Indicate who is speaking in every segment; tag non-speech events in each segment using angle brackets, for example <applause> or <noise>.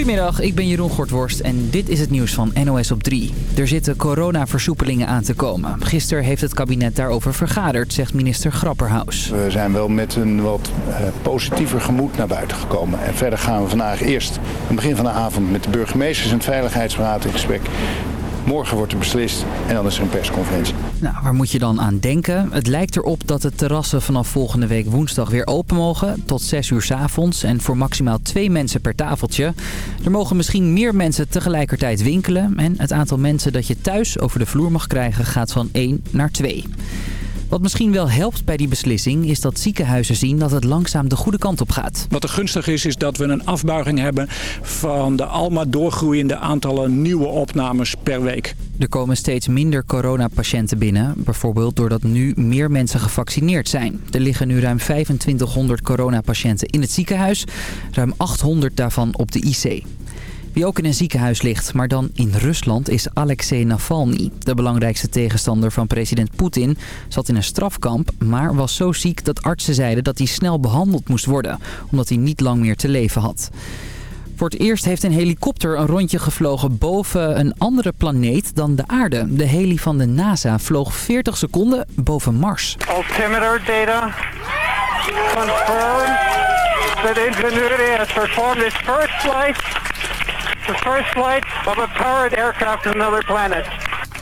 Speaker 1: Goedemiddag, ik ben Jeroen Gortworst en dit is het nieuws van NOS op 3. Er zitten coronaversoepelingen aan te komen. Gisteren heeft het kabinet daarover vergaderd, zegt minister Grapperhaus.
Speaker 2: We zijn wel met een wat uh, positiever gemoed naar buiten gekomen. En verder gaan we vandaag eerst aan het begin van de avond met de burgemeesters en het Veiligheidsberaad in gesprek. Morgen wordt er beslist en dan is er een persconferentie.
Speaker 1: Nou, waar moet je dan aan denken? Het lijkt erop dat de terrassen vanaf volgende week woensdag weer open mogen. Tot 6 uur s avonds en voor maximaal twee mensen per tafeltje. Er mogen misschien meer mensen tegelijkertijd winkelen. En het aantal mensen dat je thuis over de vloer mag krijgen gaat van 1 naar 2. Wat misschien wel helpt bij die beslissing is dat ziekenhuizen zien dat het langzaam de goede kant op gaat.
Speaker 3: Wat er gunstig is, is dat we een afbuiging hebben van de almaar doorgroeiende aantallen nieuwe opnames per week.
Speaker 1: Er komen steeds minder coronapatiënten binnen. Bijvoorbeeld doordat nu meer mensen gevaccineerd zijn. Er liggen nu ruim 2500 coronapatiënten in het ziekenhuis. Ruim 800 daarvan op de IC. Wie ook in een ziekenhuis ligt, maar dan in Rusland, is Alexei Navalny. De belangrijkste tegenstander van president Poetin zat in een strafkamp... maar was zo ziek dat artsen zeiden dat hij snel behandeld moest worden... omdat hij niet lang meer te leven had. Voor het eerst heeft een helikopter een rondje gevlogen boven een andere planeet dan de aarde. De heli van de NASA vloog 40 seconden boven Mars.
Speaker 4: Altimeter data confirm that has performed its first flight the first flight of a powered aircraft to another planet.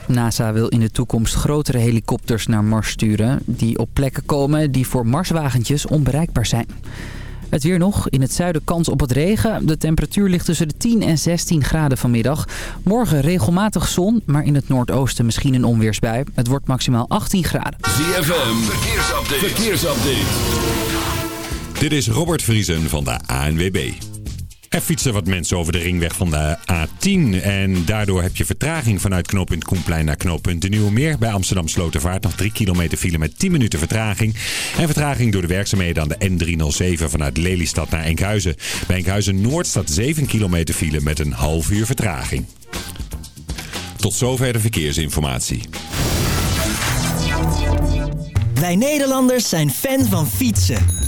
Speaker 1: NASA wil in de toekomst grotere helikopters naar Mars sturen... die op plekken komen die voor Marswagentjes onbereikbaar zijn. Het weer nog. In het zuiden kans op het regen. De temperatuur ligt tussen de 10 en 16 graden vanmiddag. Morgen regelmatig zon, maar in het noordoosten misschien een onweersbui. Het wordt maximaal 18 graden.
Speaker 5: ZFM, verkeersupdate. verkeersupdate. Dit is Robert Vriesen van de ANWB. Er fietsen wat mensen over de ringweg van de A10. En daardoor heb je vertraging vanuit knooppunt Koenplein naar knooppunt De Nieuwe Meer. Bij Amsterdam Slotervaart nog 3 kilometer file met 10 minuten vertraging. En vertraging door de werkzaamheden aan de N307 vanuit Lelystad naar Enkhuizen. Bij Enkhuizen Noord staat 7 kilometer file met een half uur vertraging. Tot zover de verkeersinformatie.
Speaker 6: Wij Nederlanders zijn fan van fietsen.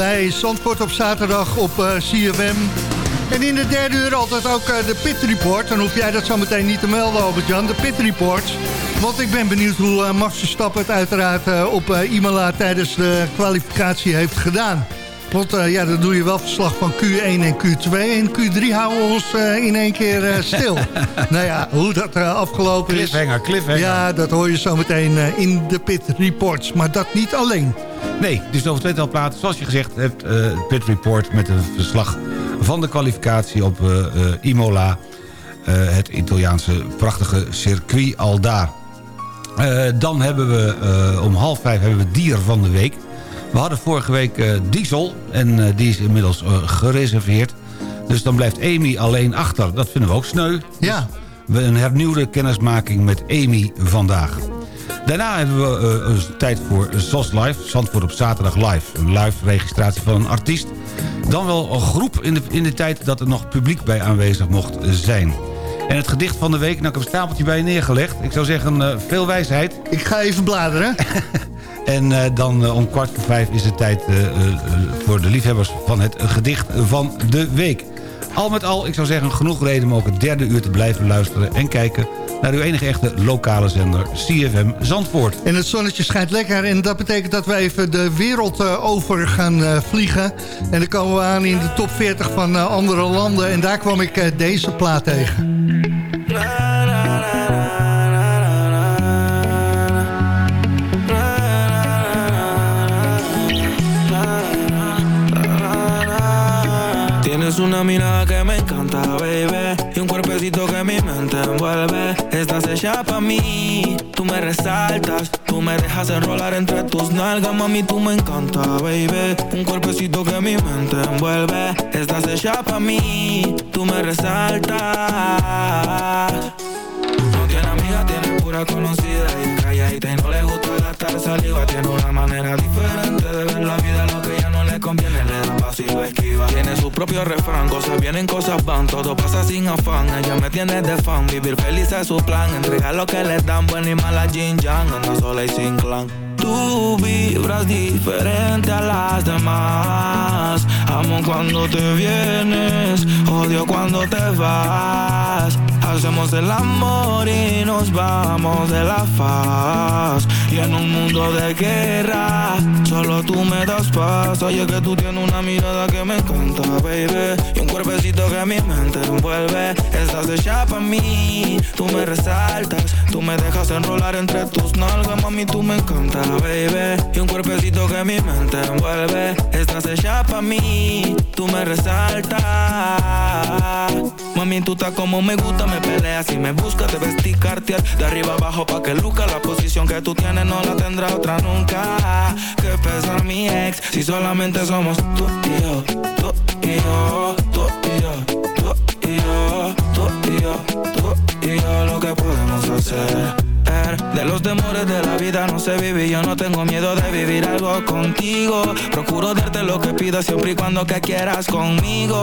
Speaker 7: Bij Zandvoort op zaterdag op uh, CFM. En in de derde uur altijd ook uh, de Pit Report. Dan hoef jij dat zo meteen niet te melden, Albert-Jan. De Pit Report. Want ik ben benieuwd hoe uh, Max Verstappen het uiteraard op Imola tijdens de kwalificatie heeft gedaan. Want uh, ja, dan doe je wel verslag van Q1 en Q2. En Q3 houden we ons uh, in één keer uh, stil. <laughs> nou ja, hoe dat afgelopen is...
Speaker 8: Cliffhanger, cliffhanger.
Speaker 7: Ja, dat hoor je zometeen in de Pit Reports. Maar dat niet alleen.
Speaker 8: Nee, dus over tweetal platen. Zoals je gezegd hebt, het Pit Report met een verslag van de kwalificatie op Imola. het Italiaanse prachtige circuit al daar. dan hebben we om half vijf hebben we dier van de week... We hadden vorige week uh, Diesel en uh, die is inmiddels uh, gereserveerd. Dus dan blijft Amy alleen achter. Dat vinden we ook sneu.
Speaker 7: Ja.
Speaker 8: Dus we een hernieuwde kennismaking met Amy vandaag. Daarna hebben we tijd voor ZOS Live. Zandvoort op zaterdag live. Een live registratie van een artiest. Dan wel een groep in de, in de tijd dat er nog publiek bij aanwezig mocht zijn. En het gedicht van de week, nou ik heb een stapeltje bij je neergelegd. Ik zou zeggen, veel wijsheid.
Speaker 7: Ik ga even bladeren. <laughs>
Speaker 8: En uh, dan uh, om kwart voor vijf is het tijd uh, voor de liefhebbers van het gedicht van de week. Al met al, ik zou zeggen, genoeg reden om ook het derde uur te blijven luisteren... en kijken naar uw enige echte lokale zender CFM Zandvoort.
Speaker 7: En het zonnetje schijnt lekker en dat betekent dat we even de wereld over gaan vliegen. En dan komen we aan in de top 40 van andere landen en daar kwam ik deze plaat tegen.
Speaker 9: Tienes una mirada que me encanta, baby Y un cuerpecito que mi mente envuelve. Estás hecha pa' mí Tú me resaltas Tú me dejas enrolar entre tus nalgas Mami, tú me encanta, baby Un cuerpecito que mi mente envuelve. Estás hecha pa' mí Tú me resaltas. No tiene amiga, tiene pura conocida Y calladita y no le gusta gastar saliva Tiene una manera diferente de ver la vida conviene le da y lo esquiva. Tiene su propio refrán, cosas vienen, cosas van Todo pasa sin afán, ella me tiene de fan Vivir feliz es su plan, entregar lo que le dan Buena y mala Jin Yang, anda sola y sin clan. Tú vibras diferente a las demás. Amo cuando te vienes, odio cuando te vas Hacemos el amor y nos vamos de la faz. Y en un mundo de guerra, solo tú me das paz. Oye que tú tienes una mirada que me encanta, baby. Y un cuerpecito que mi mente envuelve. Estás hecha pa' mí, tú me resaltas. Tú me dejas enrolar entre tus nalgas, mami, tú me encanta, baby. Y un cuerpecito que mi mente envuelve. Estás hecha pa' mí, tú me resaltas. Mami, tú estás como me gusta, me peleas. Y me buscas, te vestir cartier. De arriba abajo pa' que luca La posición que tú tienes no la tendrá otra nunca. Que pesa mi ex. Si solamente somos tú y yo Tú y yo, tú y yo Tú y yo, tú y yo Tú y yo Lo que podemos hacer de los temores de la vida no sé vivir Yo no tengo miedo de vivir algo contigo. Procuro darte lo que pidas siempre y cuando que quieras conmigo.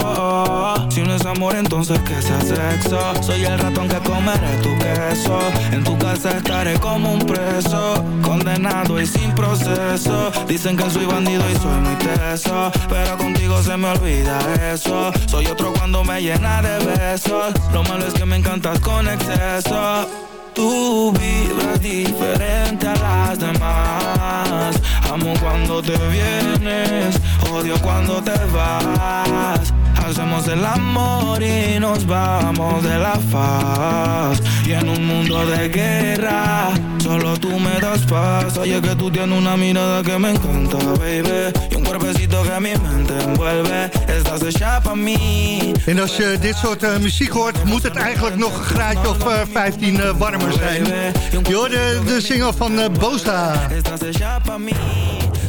Speaker 9: Si no es amor entonces que sea sexo Soy el ratón que comeré tu queso. En tu casa estaré como un preso Condenado y sin proceso. Dicen que soy bandido y soy muy teso Pero contigo se me olvida eso. Soy otro cuando me llena de besos. Lo malo es que me encantas con exceso Tú vibras diferente a las demás. Amo cuando te vienes, odio cuando te vas Hacemos el amor y nos vamos de la faz. Y en un mundo de guerra, solo tú me das paz. Oye que tú tienes una mirada que me encanta, baby. Y un cuerpecito que mi mente envuelve. Estás hecha pa' mí.
Speaker 7: En als je dit soort uh, muziek hoort, moet het eigenlijk nog een graadje of uh, 15 uh, warmer zijn. Je hoorde de single van uh, Bosa.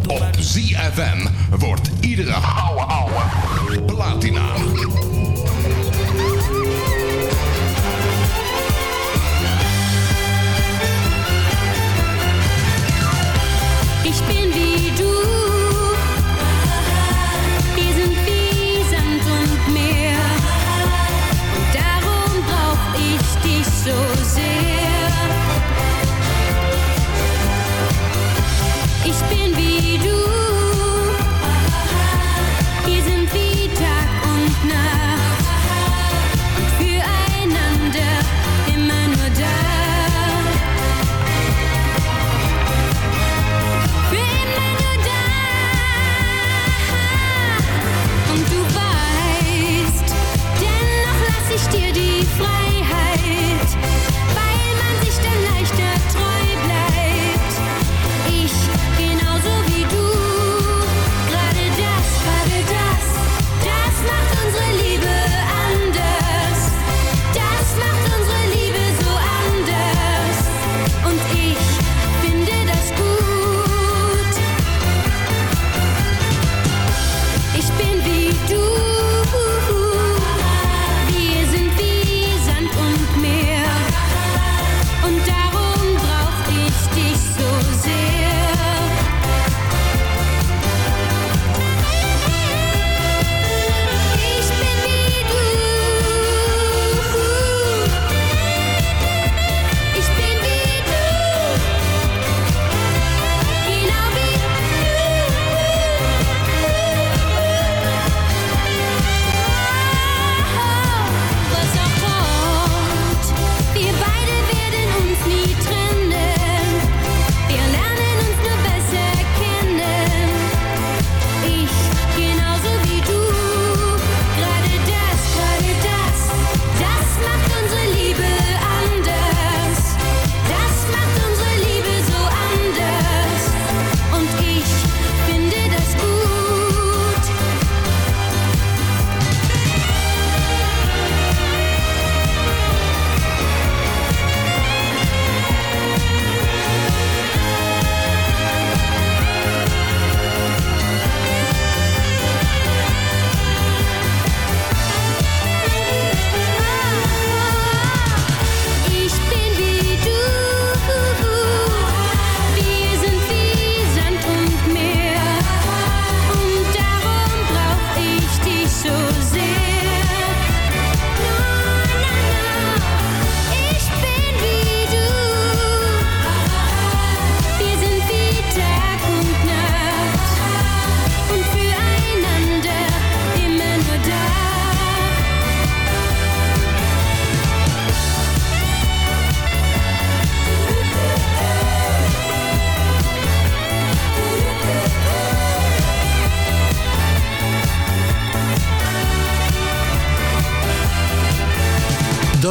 Speaker 10: Op ZFM wordt iedere ouwe ouwe platina.
Speaker 11: Ich bin wie du.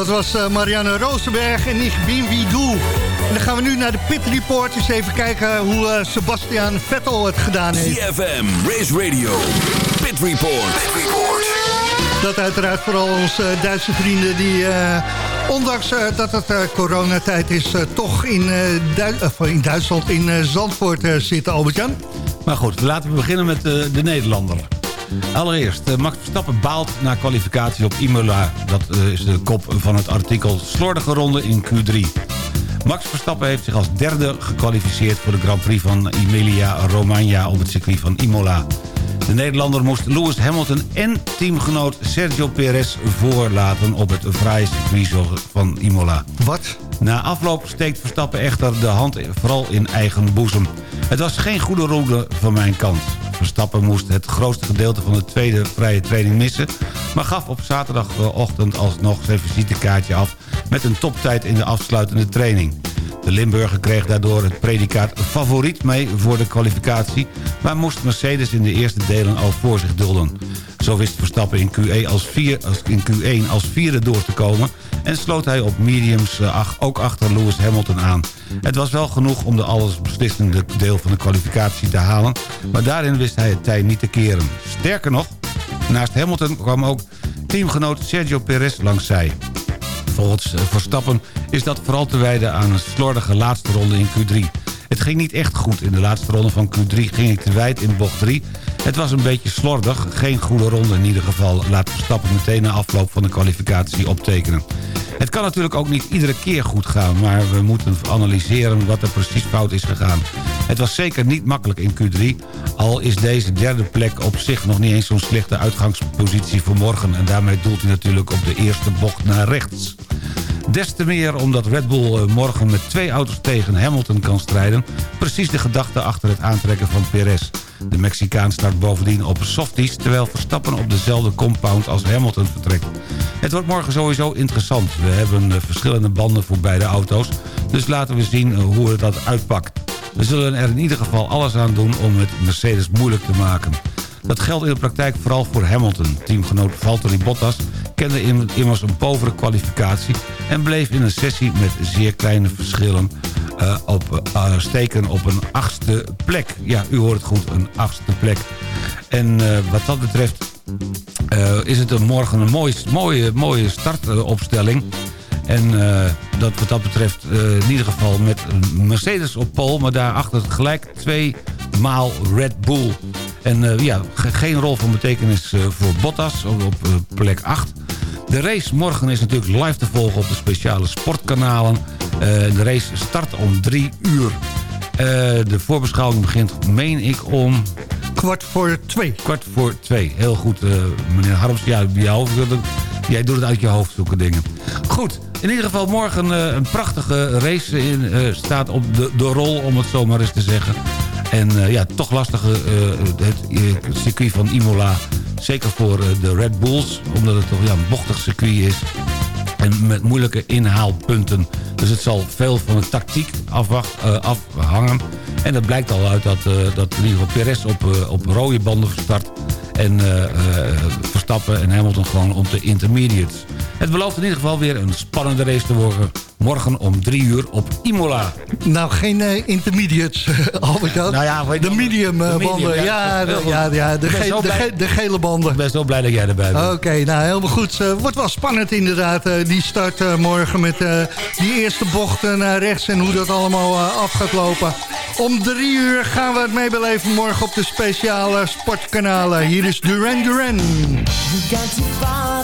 Speaker 7: Dat was eh, Marianne Rosenberg en ik ben wie doe. En dan gaan we nu naar de Pit Report. Eens even kijken hoe eh, Sebastian Vettel het gedaan heeft.
Speaker 12: CFM, Race Radio, Pit Report.
Speaker 7: Dat uiteraard vooral onze eh, Duitse vrienden die... eh, ondanks eh, dat het eh, coronatijd is... eh, toch in, eh, in Duitsland, in eh, Zandvoort eh, zitten, Albert-Jan.
Speaker 8: Maar goed, laten we beginnen met eh, de Nederlander. Allereerst, eh, Max Verstappen baalt na kwalificatie op Imola. Dat eh, is de kop van het artikel Slordige ronde in Q3. Max Verstappen heeft zich als derde gekwalificeerd... voor de Grand Prix van Emilia-Romagna op het circuit van Imola. De Nederlander moest Lewis Hamilton en teamgenoot Sergio Perez voorlaten... op het vrije circuit van Imola.
Speaker 7: Wat?
Speaker 8: Na afloop steekt Verstappen echter de hand vooral in eigen boezem. Het was geen goede ronde van mijn kant. Verstappen moest het grootste gedeelte van de tweede vrije training missen... maar gaf op zaterdagochtend alsnog zijn visitekaartje af... met een toptijd in de afsluitende training. De Limburger kreeg daardoor het predicaat favoriet mee voor de kwalificatie... maar moest Mercedes in de eerste delen al voor zich dulden. Zo wist Verstappen in, Q1 als, vier, als, in Q1 als vierde door te komen... en sloot hij op mediums eh, ach- ook achter Lewis Hamilton aan. Het was wel genoeg om de allesbeslissende deel van de kwalificatie te halen... maar daarin wist hij het tij niet te keren. Sterker nog, naast Hamilton kwam ook teamgenoot Sergio Perez langs zij. Volgens eh, Verstappen is dat vooral te wijden aan een slordige laatste ronde in Q3. Het ging niet echt goed. In de laatste ronde van Q3 ging ik te wijd in bocht 3. Het was een beetje slordig. Geen goede ronde in ieder geval. Laat Verstappen meteen na afloop van de kwalificatie optekenen. Het kan natuurlijk ook niet iedere keer goed gaan... maar we moeten analyseren wat er precies fout is gegaan. Het was zeker niet makkelijk in Q3... al is deze derde plek op zich nog niet eens zo'n slechte uitgangspositie voor morgen... en daarmee doelt hij natuurlijk op de eerste bocht naar rechts. Des te meer omdat Red Bull eh, morgen met twee auto's tegen Hamilton kan strijden. Precies de gedachte achter het aantrekken van Perez. De Mexicaan start bovendien op softies... terwijl Verstappen op dezelfde compound als Hamilton vertrekt. Het wordt morgen sowieso interessant. We hebben eh, verschillende banden voor beide auto's. Dus laten we zien eh, hoe het dat uitpakt. We zullen er in ieder geval alles aan doen om het Mercedes moeilijk te maken. Dat geldt in de praktijk vooral voor Hamilton. Teamgenoot Valtteri Bottas kende im- immers een povere kwalificatie... en bleef in een sessie met zeer kleine verschillen eh, op, eh, steken op een achtste plek. Ja, u hoort het goed, een achtste plek. En eh, wat dat betreft is het een morgen een mooie, mooie, mooie startopstelling... En dat, wat dat betreft in ieder geval met een Mercedes op pol... maar daarachter gelijk twee maal Red Bull. En eh, ja, ge- geen rol van betekenis eh, voor Bottas op, eh, plek 8. De race morgen is natuurlijk live te volgen op de speciale sportkanalen. De race start om drie uur. De voorbeschouwing begint, meen ik, om...
Speaker 7: Kwart voor twee.
Speaker 8: Kwart voor twee. Heel goed, meneer Harms. Ja, jou, jij doet het uit je hoofd, zulke dingen. Goed, in ieder geval morgen een prachtige race in, staat op de, de rol, om het zo maar eens te zeggen. En eh, ja, toch lastige eh, het eh, circuit van Imola. Zeker voor de Red Bulls, omdat het toch ja, een bochtig circuit is. En met moeilijke inhaalpunten. Dus het zal veel van de tactiek afhangen. En dat blijkt al uit dat, eh, dat geval Perez op, op rode banden start. En Verstappen en Hamilton gewoon op de intermediates. Het belooft in ieder geval weer een spannende race te worden. Morgen om drie uur op Imola.
Speaker 7: Nou, geen eh, intermediates, <laughs> Albert Jan.
Speaker 8: Nou ja,
Speaker 7: de medium, eh,
Speaker 8: de medium,
Speaker 7: banden.
Speaker 8: ja.
Speaker 7: Ja, de, ja, ja, de, ge- de, ge- de gele banden.
Speaker 8: Ik ben zo blij dat jij erbij bent.
Speaker 7: Oké, nou helemaal goed. Eh, wordt wel spannend inderdaad, eh, die start eh, morgen met eh, die eerste bochten naar rechts en hoe dat allemaal eh, af gaat lopen. Om drie uur gaan we het meebeleven morgen op de speciale sportkanalen. Hier is Duran Duran.
Speaker 13: Gone too far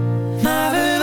Speaker 14: Maar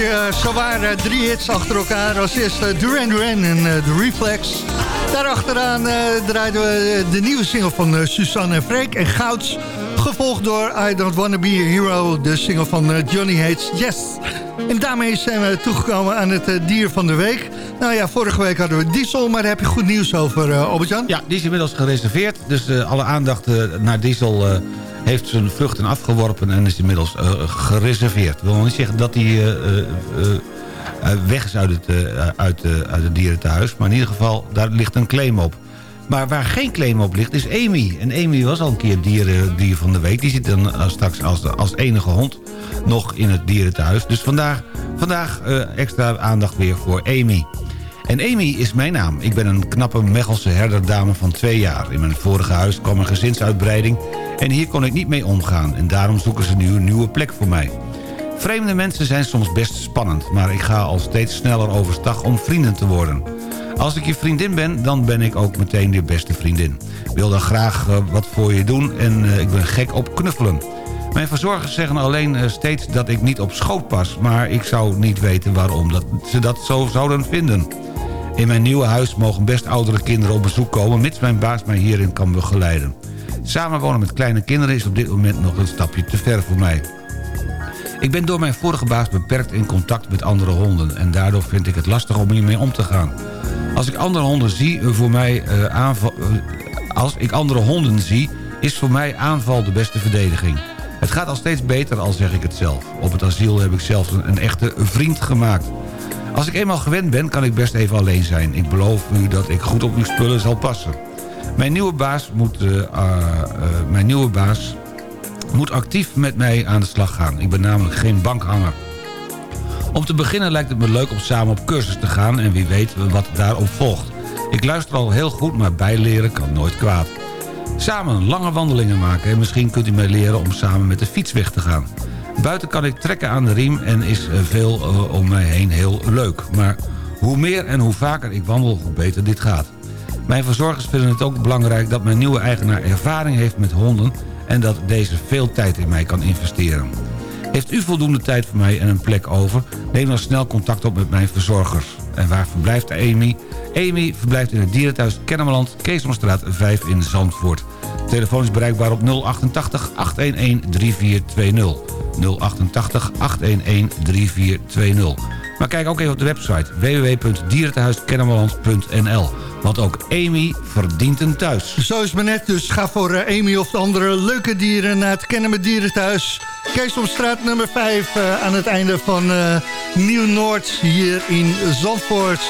Speaker 7: hoorde je uh, zowaar drie hits achter elkaar. Als eerste Duran Duran en uh, The Reflex. Daarachteraan uh, draaiden we de nieuwe single van Suzanne en Freek en Gouds. Gevolgd door I Don't Wanna Be a Hero, de single van Johnny Hates Yes. En daarmee zijn we toegekomen aan het dier van de week. Nou ja, vorige week hadden we Diesel, maar daar heb je goed nieuws over, uh?
Speaker 8: Ja, die is inmiddels gereserveerd. Dus uh, alle aandacht uh, naar Diesel heeft zijn vruchten afgeworpen en is inmiddels gereserveerd. Dat wil niet zeggen dat hij weg is uit het, uit, uit. Maar in ieder geval, daar ligt een claim op. Maar waar geen claim op ligt, is Amy. En Amy was al een keer dier, dier van de week. Die zit dan straks als, als enige hond nog in het dierentehuis. Dus vandaag, vandaag extra aandacht weer voor Amy. En Amy is mijn naam. Ik ben een knappe Mechelse herderdame van twee jaar. In mijn vorige huis kwam een gezinsuitbreiding... en hier kon ik niet mee omgaan. En daarom zoeken ze nu een nieuwe plek voor mij. Vreemde mensen zijn soms best spannend... maar ik ga al steeds sneller overstag om vrienden te worden. Als ik je vriendin ben, dan ben ik ook meteen je beste vriendin. Wil dan graag uh, wat voor je doen en uh, ik ben gek op knuffelen. Mijn verzorgers zeggen alleen uh, steeds dat ik niet op schoot pas... maar ik zou niet weten waarom dat ze dat zo zouden vinden. In mijn nieuwe huis mogen best oudere kinderen op bezoek komen... mits mijn baas mij hierin kan begeleiden. Samenwonen met kleine kinderen is op dit moment nog een stapje te ver voor mij. Ik ben door mijn vorige baas beperkt in contact met andere honden... en daardoor vind ik het lastig om hiermee om te gaan. Als ik andere honden zie, voor mij, aanval, uh, als ik andere honden zie, is voor mij aanval de beste verdediging. Het gaat al steeds beter, al zeg ik het zelf. Op het asiel heb ik zelfs een echte vriend gemaakt. Als ik eenmaal gewend ben, kan ik best even alleen zijn. Ik beloof u dat ik goed op uw spullen zal passen. Mijn nieuwe baas moet, uh, mijn nieuwe baas moet actief met mij aan de slag gaan. Ik ben namelijk geen bankhanger. Om te beginnen lijkt het me leuk om samen op cursus te gaan... en wie weet wat daarop volgt. Ik luister al heel goed, maar bijleren kan nooit kwaad. Samen lange wandelingen maken en misschien kunt u mij leren om samen met de fiets weg te gaan. Buiten kan ik trekken aan de riem en is veel uh, om mij heen heel leuk. Maar hoe meer en hoe vaker ik wandel, hoe beter dit gaat. Mijn verzorgers vinden het ook belangrijk dat mijn nieuwe eigenaar ervaring heeft met honden... en dat deze veel tijd in mij kan investeren. Heeft u voldoende tijd voor mij en een plek over? Neem dan snel contact op met mijn verzorgers. En waar verblijft Amy? Amy verblijft in het dierenthuis Kennemerland, Keesomstraat 5 in Zandvoort. Telefoon is bereikbaar op 088 811 3420. 088 811 3420. Maar kijk ook even op de website www.dierentehuiskennemerland.nl. Want ook Amy verdient een thuis.
Speaker 7: Zo is het net, dus ga voor uh, Amy of de andere leuke dieren naar het Kennemer Dierenthuis. Keesomstraat nummer 5 uh, aan het einde van uh, Nieuw-Noord hier in Zandvoort.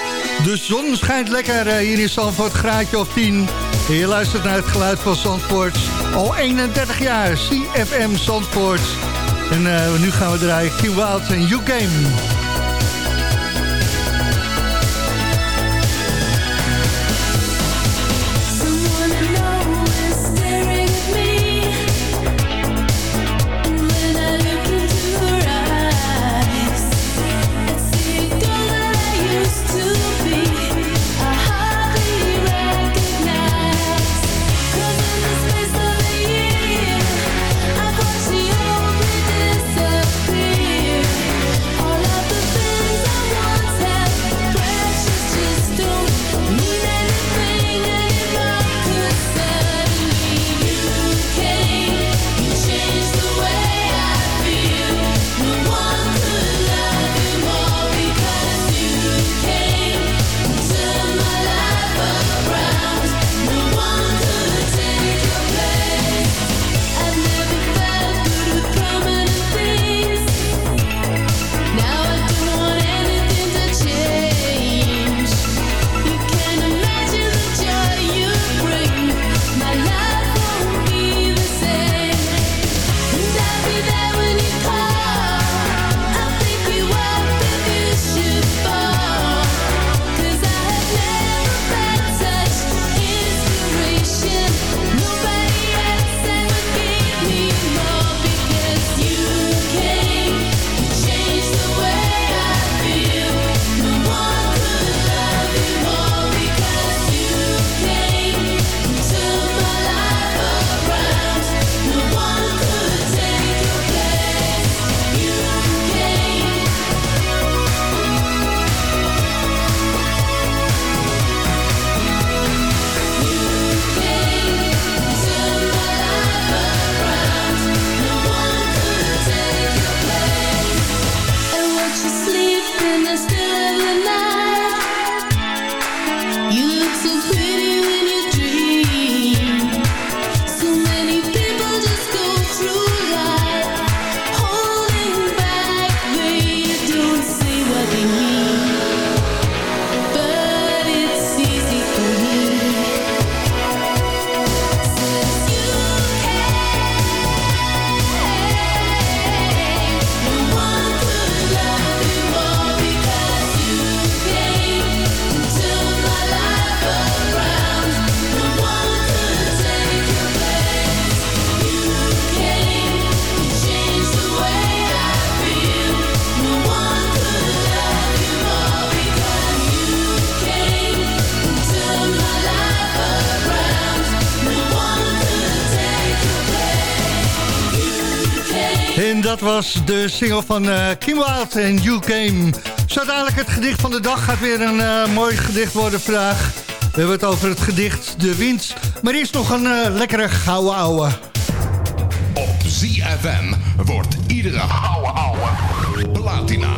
Speaker 7: De zon schijnt lekker hier in Zandvoort, graadje of 10. En je luistert naar het geluid van Zandvoort. Al 31 jaar, CFM Zandvoort. En nu gaan we draaien Kim Wild en You Game. De single van eh, Kim Wilde en You Came. Zo dadelijk het gedicht van de dag gaat weer een eh, mooi gedicht worden vandaag. We hebben het over het gedicht De Wind. Maar eerst nog een eh, lekkere gouden.
Speaker 10: Op ZFM wordt iedere ouwe ouwe platina.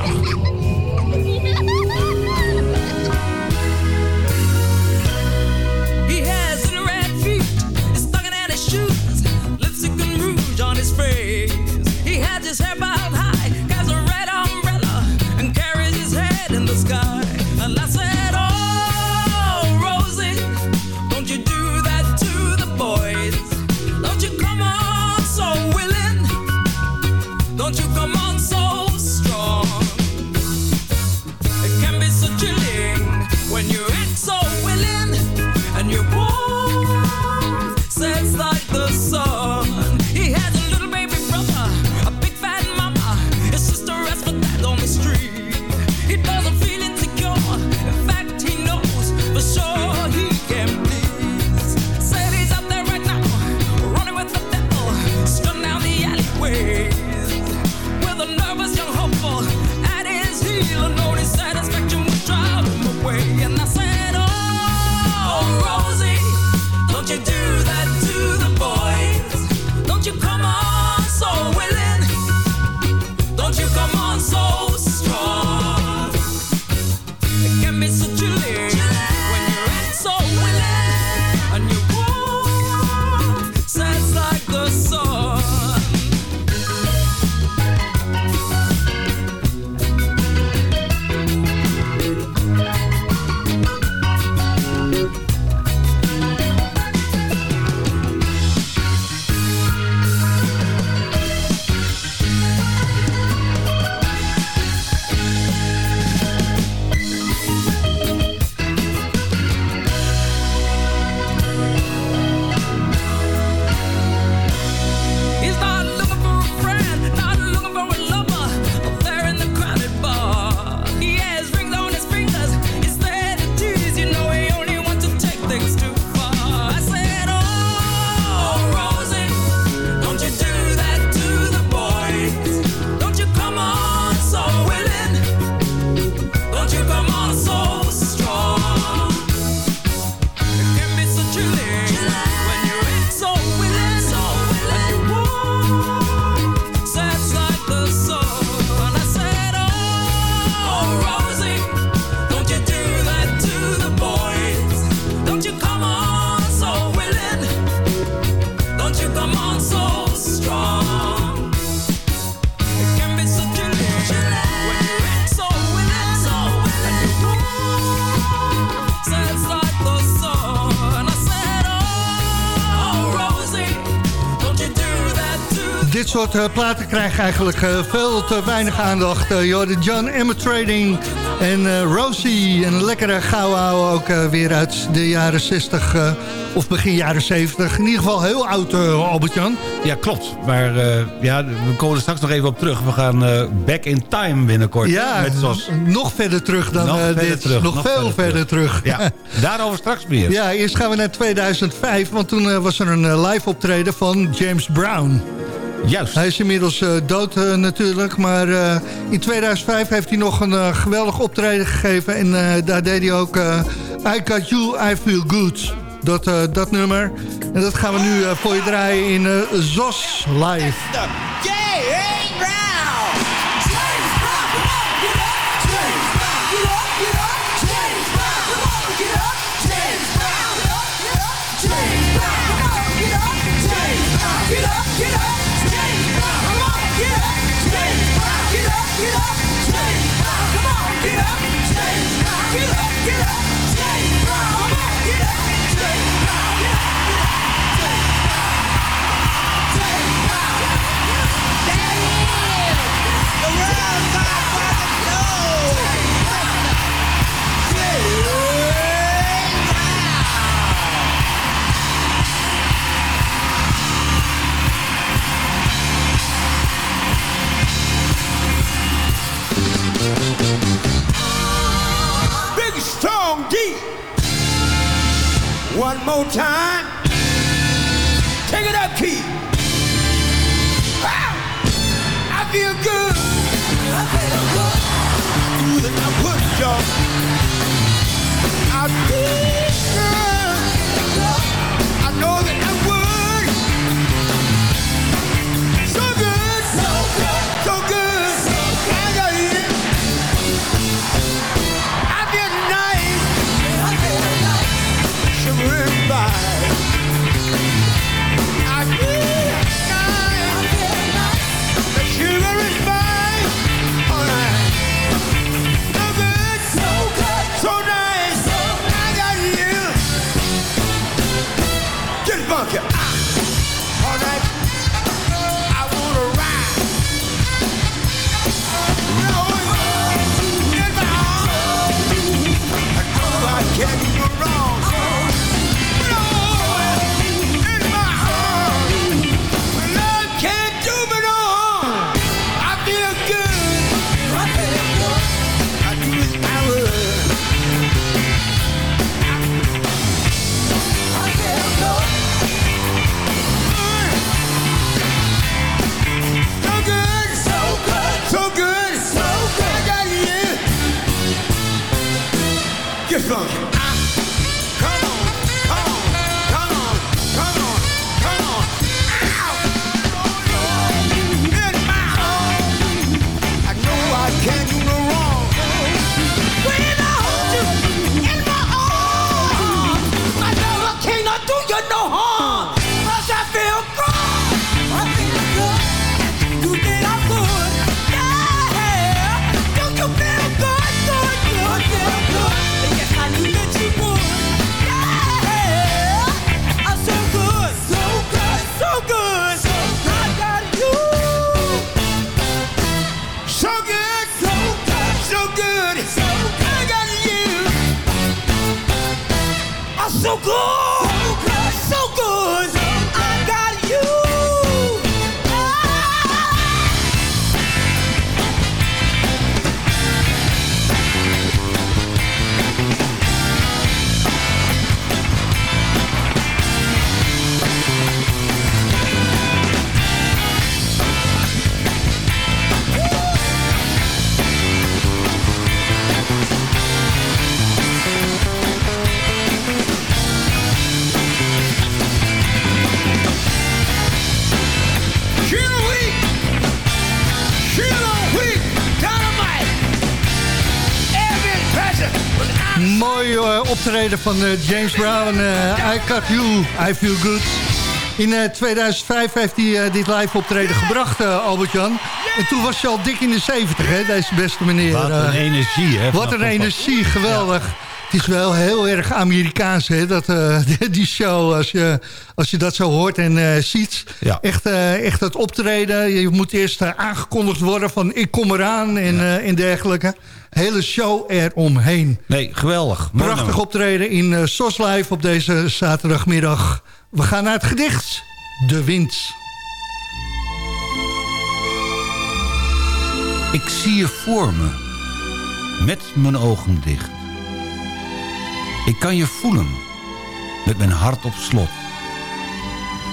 Speaker 7: Soort eh, platen krijgen eigenlijk eh, veel te weinig aandacht. Uh, Jordan John, Emma Trading en eh, Rosie. Een lekkere ouwe ook eh, weer uit de jaren 60 eh, of begin jaren 70. In ieder geval heel oud, eh, Albert-Jan.
Speaker 8: Ja, klopt. Maar eh, ja, we komen er straks nog even op terug. We gaan eh, back in time binnenkort.
Speaker 7: Ja,
Speaker 8: Met zoals-
Speaker 7: nog verder terug dan
Speaker 8: Nog
Speaker 7: eh,
Speaker 8: verder
Speaker 7: dit.
Speaker 8: terug,
Speaker 7: nog,
Speaker 8: nog
Speaker 7: veel
Speaker 8: verder
Speaker 7: verder terug.
Speaker 8: Ja, daarover straks meer. <laughs>
Speaker 7: Ja, eerst gaan we naar 2005, want toen eh, was er een eh, live optreden van James Brown.
Speaker 8: Juist.
Speaker 7: Hij is inmiddels eh, dood eh, natuurlijk, maar eh, in 2005 heeft hij nog een geweldig optreden gegeven. En eh, daar deed hij ook eh, I Got You, I Feel Good. Dat, eh, dat nummer. En dat gaan we nu eh, voor je draaien in eh, ZOS Live.
Speaker 15: get up, get up. Get So good.
Speaker 7: Mooi eh, optreden van eh, James Brown. eh, I Got You, I Feel Good. In eh, 2005 heeft hij dit live optreden gebracht, Albert-Jan. En toen was je al dik in de 70, hè, deze beste meneer.
Speaker 8: Wat een energie, hè?
Speaker 7: Wat een energie, geweldig. Het is wel heel erg Amerikaans, hè, dat, eh, <laughs> die show, als je, als je dat zo hoort en eh, ziet. Echt, eh, echt het optreden, je moet eerst aangekondigd worden van ik kom eraan en, en dergelijke. Hele show eromheen.
Speaker 8: Nee, geweldig.
Speaker 7: Prachtig optreden in eh SOS Live op deze zaterdagmiddag. We gaan naar het gedicht. De wind.
Speaker 8: Ik zie je voor me, met mijn ogen dicht. Ik kan je voelen, met mijn hart op slot.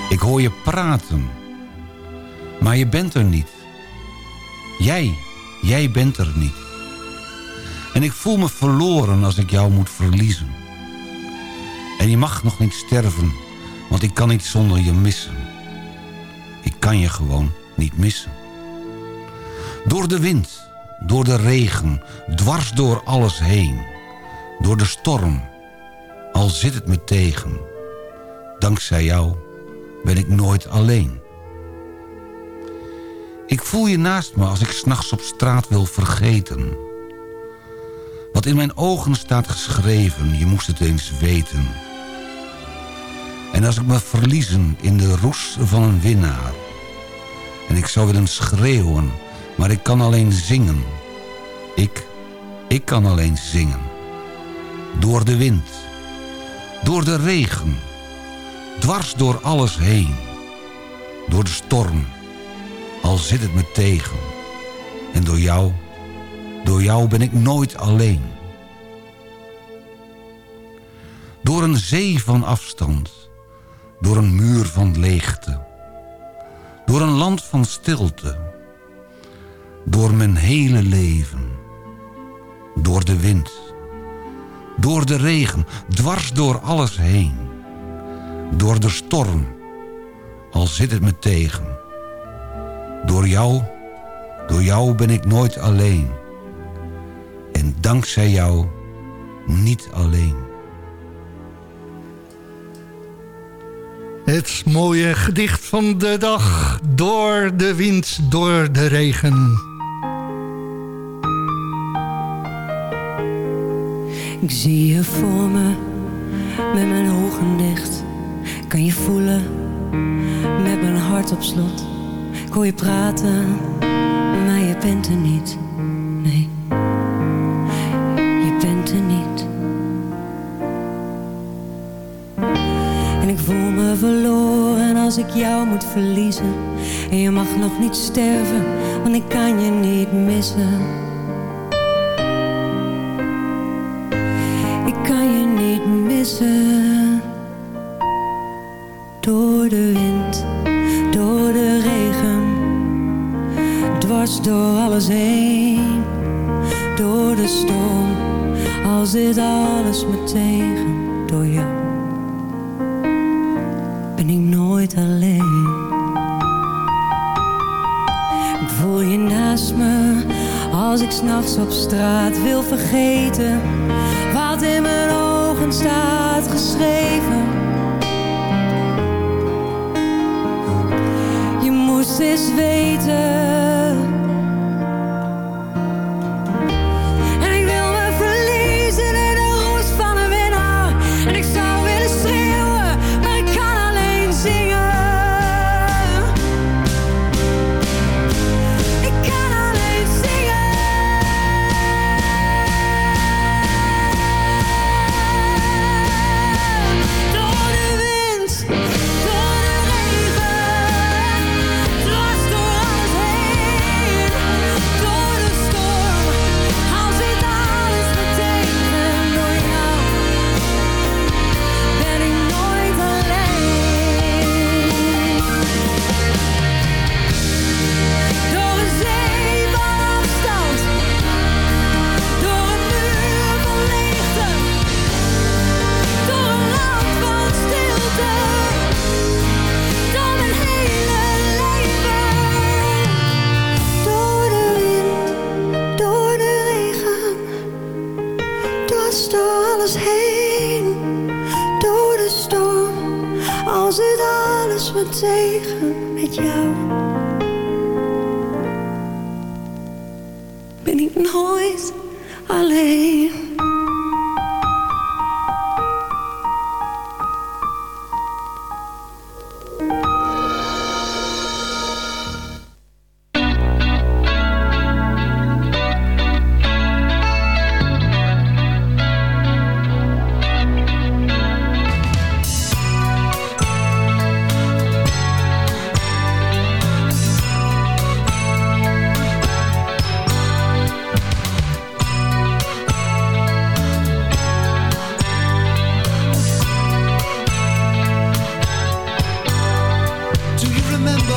Speaker 8: Ik hoor je praten, maar je bent er niet. Jij, jij bent er niet. En ik voel me verloren als ik jou moet verliezen. En je mag nog niet sterven, want ik kan niet zonder je missen. Ik kan je gewoon niet missen. Door de wind, door de regen, dwars door alles heen. Door de storm, al zit het me tegen. Dankzij jou ben ik nooit alleen. Ik voel je naast me als ik s'nachts op straat wil vergeten. Wat in mijn ogen staat geschreven, je moest het eens weten. En als ik me verliezen in de roes van een winnaar... en ik zou willen schreeuwen, maar ik kan alleen zingen. Ik, ik kan alleen zingen. Door de wind, door de regen, dwars door alles heen. Door de storm, al zit het me tegen. En door jou, door jou ben ik nooit alleen. Door een zee van afstand, door een muur van leegte. Door een land van stilte. Door mijn hele leven. Door de wind. Door de regen. Dwars door alles heen. Door de storm. Al zit het me tegen. Door jou. Door jou ben ik nooit alleen. En dankzij jou niet alleen.
Speaker 7: Het mooie gedicht van de dag. Door de wind, door de regen.
Speaker 16: Ik zie je voor me, met mijn ogen dicht. Kan je voelen, met mijn hart op slot. Ik hoor je praten, maar je bent er niet. Nee, je bent er niet. En ik voel me verloren als ik jou moet verliezen. En je mag nog niet sterven, want ik kan je niet missen.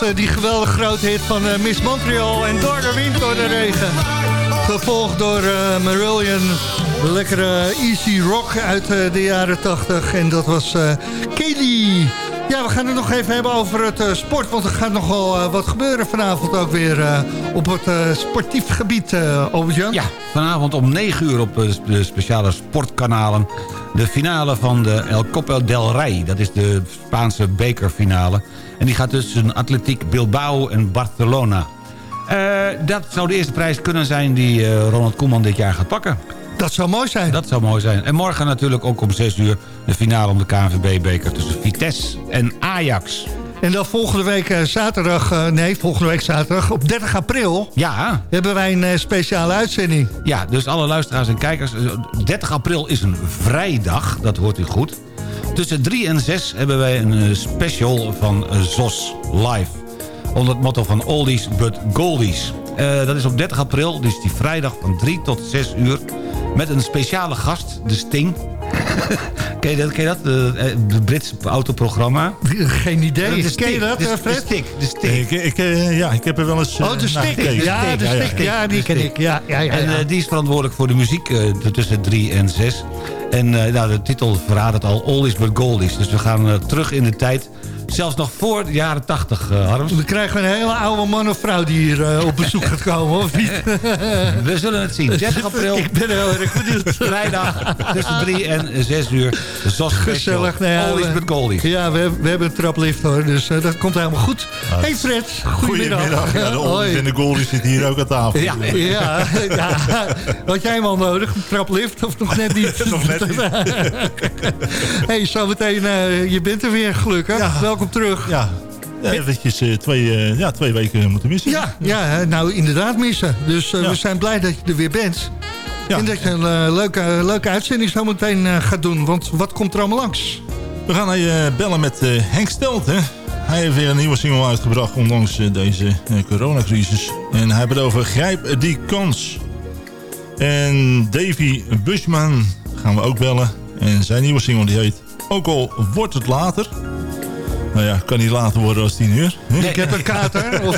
Speaker 7: die geweldig grote hit van eh, Miss Montreal en Door de Wind, Door de Regen. Gevolgd door eh, Marillion, de lekkere easy rock uit eh, de jaren 80. En dat was Kelly. Ja, we gaan het nog even hebben over het sport. Want er gaat nogal wat gebeuren vanavond ook weer op het sportief gebied, eh Albert-Jan.
Speaker 8: Ja, vanavond om 9 uur op de speciale sportkanalen. De finale van de El Copa del Rey. Dat is de Spaanse bekerfinale. En die gaat tussen Atletiek Bilbao en Barcelona. Eh, dat zou de eerste prijs kunnen zijn die eh, Ronald Koeman dit jaar gaat pakken.
Speaker 7: Dat zou mooi zijn.
Speaker 8: Dat zou mooi zijn. En morgen natuurlijk ook om 6 uur de finale om de KNVB-beker tussen Vitesse en Ajax.
Speaker 7: En dan volgende week eh, zaterdag, eh, nee, volgende week zaterdag, op 30 april...
Speaker 8: Ja.
Speaker 7: hebben wij een eh, speciale uitzending.
Speaker 8: Ja, dus alle luisteraars en kijkers. eh, 30 april is een vrijdag, dat hoort u goed. Tussen 3 en 6 hebben wij een special van ZOS Live. Onder het motto van Oldies but Goldies. Dat is op 30 april, dus die vrijdag van 3 tot 6 uur. Met een speciale gast, de Sting. <laughs> ken je dat? Ken je dat? De, eh, de Britse autoprogramma.
Speaker 7: Geen idee.
Speaker 8: De
Speaker 7: Ken je dat,
Speaker 8: de,
Speaker 7: eh,
Speaker 8: de
Speaker 7: Fred?
Speaker 8: stick, de stick.
Speaker 17: Ik, ik, eh, ja, ik heb er wel eens...
Speaker 7: Oh, de
Speaker 17: gekeken.
Speaker 7: Ja, de stick. Ja, die ken ik. Ja, ja, ja.
Speaker 8: En die is verantwoordelijk voor de muziek tussen 3 en 6. En nou, de titel verraadt het al, All is but Goldies. Dus we gaan terug in de tijd. Zelfs nog voor de jaren 80, eh Harms.
Speaker 7: Dan krijgen we een hele oude man of vrouw die hier eh, op bezoek gaat komen, of niet? <laughs>
Speaker 8: We zullen het zien. 30 april,
Speaker 7: Ik ben heel erg benieuwd.
Speaker 8: vrijdag, tussen 3 en 6 uur. ZOS Special.
Speaker 7: Gezellig. Nou ja, we-. Ja, we, hebben- we hebben een traplift hoor, dus eh, dat komt helemaal goed. hey Fred, goedemiddag.
Speaker 17: Goedemiddag. Ja, de Oldies en de Goldies zitten hier ook aan tafel.
Speaker 8: Ja.
Speaker 7: Ja, ja, had jij hem al nodig, een traplift of nog net niet? <laughs>
Speaker 17: Nog net niet. <laughs>
Speaker 7: hey, zometeen, eh je bent er weer gelukkig.
Speaker 17: Ja.
Speaker 7: Welkom terug.
Speaker 17: Ja, ja eventjes twee, eh, ja, twee weken moeten missen.
Speaker 7: Ja, ja, nou inderdaad missen. Dus eh,
Speaker 17: Ja.
Speaker 7: we zijn blij dat je er weer bent.
Speaker 17: Ja.
Speaker 7: En dat je een eh, leuke, leuke uitzending zo meteen gaat doen. Want wat komt er allemaal langs?
Speaker 17: We gaan bellen met Henk Stelt. Hè? Hij heeft weer een nieuwe single uitgebracht, ondanks deze coronacrisis. En hij heeft het over Grijp die kans. En Davy Bushman gaan we ook bellen. En zijn nieuwe single die heet Ook al wordt het later. Nou ja, kan niet later worden als 10 uur.
Speaker 7: Ik heb een kater. <laughs>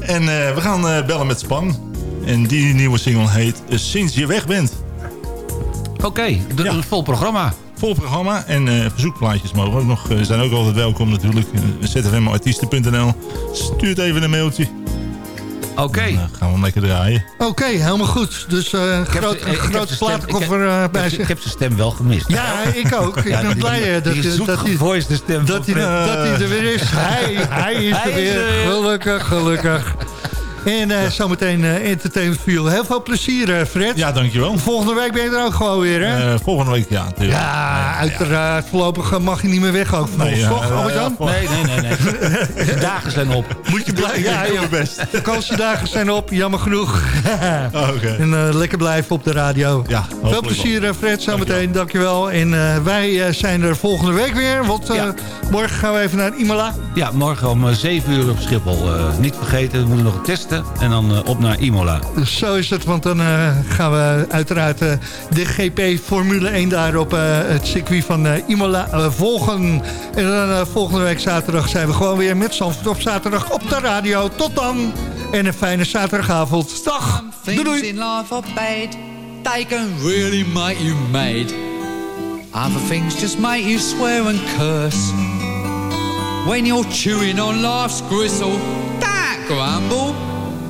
Speaker 17: En eh, we gaan eh, bellen met Span. En die nieuwe single heet eh, Sinds je weg bent.
Speaker 8: Oké, de-
Speaker 17: Ja.
Speaker 8: vol programma.
Speaker 17: Vol programma en verzoekplaatjes mogen ook nog. eh, zijn ook altijd welkom natuurlijk. Uh, zfmartiesten.nl Stuurt even een mailtje.
Speaker 8: Oké.
Speaker 17: Dan gaan we hem lekker draaien.
Speaker 7: Oké, helemaal goed. Dus eh
Speaker 8: Ik heb
Speaker 7: groot,
Speaker 8: heb
Speaker 7: grote platenkoffer eh, bij zich.
Speaker 8: Ik heb zijn stem wel gemist.
Speaker 7: Ja, ik ook. Ik
Speaker 8: Ja,
Speaker 7: ben
Speaker 8: die-
Speaker 7: blij eh, dat,
Speaker 8: die
Speaker 7: dat, hij,
Speaker 8: zoetgevoiste stem
Speaker 7: dat, hij, dat hij er weer is. Hij, hij is <laughs>
Speaker 8: Hij
Speaker 7: er
Speaker 8: is
Speaker 7: weer.
Speaker 8: er weer.
Speaker 7: Gelukkig, gelukkig. En eh, zometeen eh Entertainment View. Heel veel plezier, eh, Fred.
Speaker 17: Ja, dankjewel.
Speaker 7: Volgende week ben je er ook gewoon weer, hè?
Speaker 17: Eh, volgende week, ja. natuurlijk.
Speaker 7: ja, uiteraard. Voorlopig eh, mag je niet meer weg ook van
Speaker 17: Nee,
Speaker 7: ons,
Speaker 17: ja,
Speaker 7: toch,
Speaker 17: ja, ja,
Speaker 8: Nee, nee, nee, nee. <laughs> De dagen zijn op.
Speaker 7: Moet je blijven. Ja, ja.
Speaker 17: mijn best.
Speaker 7: Vakantiedagen zijn op, jammer genoeg. <laughs>
Speaker 17: Oh, Oké.
Speaker 7: En eh, lekker blijven op de radio.
Speaker 17: Ja,
Speaker 7: Veel plezier, eh, Fred, zometeen. Dankjewel. En eh, wij eh, zijn er volgende week weer. Want eh,
Speaker 8: Ja.
Speaker 7: morgen gaan we even naar Imola.
Speaker 8: Ja, morgen om eh, 7 uur op Schiphol. Eh, niet vergeten, we moeten nog En dan eh, op naar Imola.
Speaker 7: Zo is het, want dan eh, gaan we uiteraard eh, de GP Formule 1 daar op eh, het circuit van eh, Imola volgen. En dan volgende week zaterdag zijn we gewoon weer met Zandvoort op zaterdag op de radio. Tot dan en een fijne zaterdagavond. Dag, doei doei.
Speaker 18: They can really make you mad. Other things just make you swear and curse. When you're chewing on life's gristle, don't grumble,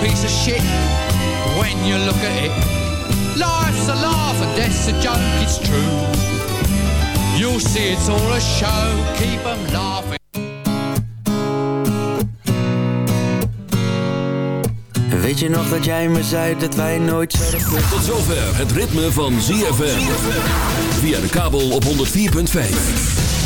Speaker 18: Piece of shit when you look at it. Life's a laugh and death's a joke, it's true. You'll see it's all a show, keep 'em laughing.
Speaker 19: Weet je nog dat jij me zei dat wij nooit zouden?
Speaker 12: Tot zover het ritme van ZFM. Via de kabel op 104.5.